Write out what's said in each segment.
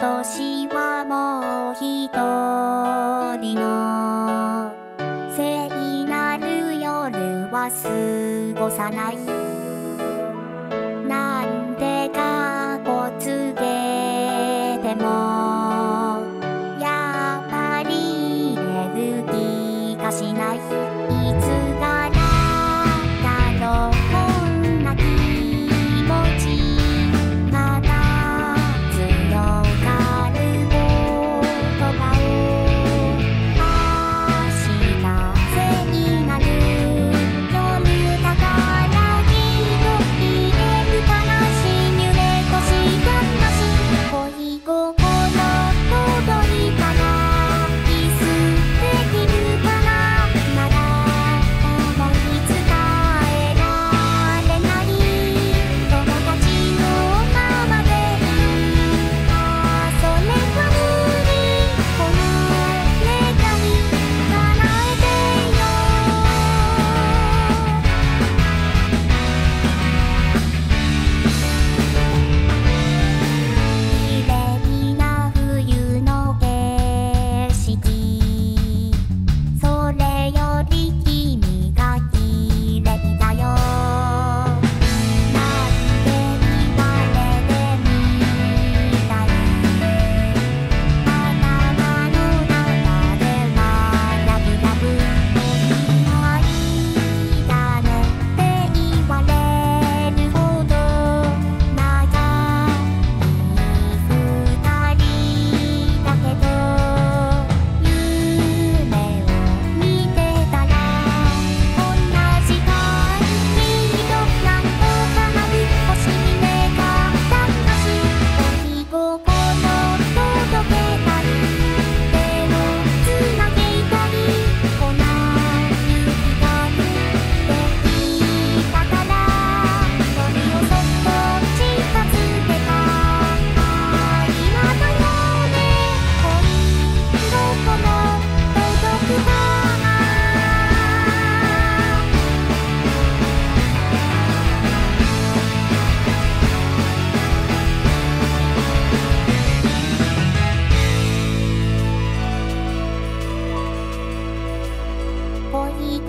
年はもう一人の聖なる夜は過ごさない。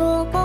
僕